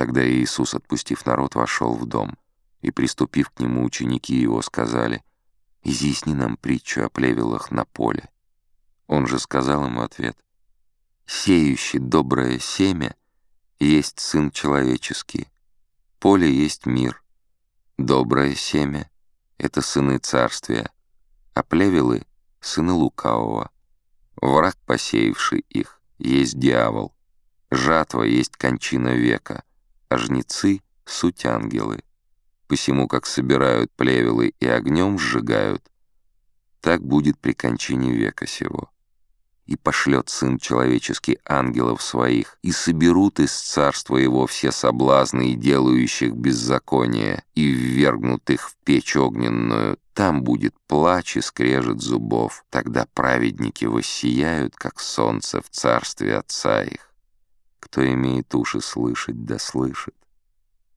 Тогда Иисус, отпустив народ, вошел в дом, и, приступив к нему, ученики его сказали, «Изъясни нам притчу о плевелах на поле». Он же сказал им в ответ, «Сеющий доброе семя есть Сын Человеческий, поле есть мир, доброе семя — это сыны Царствия, а плевелы — сыны Лукавого. Враг, посеявший их, есть дьявол, жатва есть кончина века, а жнецы — суть ангелы. Посему, как собирают плевелы и огнем сжигают, так будет при кончине века сего и пошлет Сын Человеческий ангелов своих, и соберут из царства его все соблазны и делающих беззаконие, и ввергнут их в печь огненную. Там будет плач и скрежет зубов. Тогда праведники воссияют, как солнце в царстве Отца их. Кто имеет уши слышать, да слышит.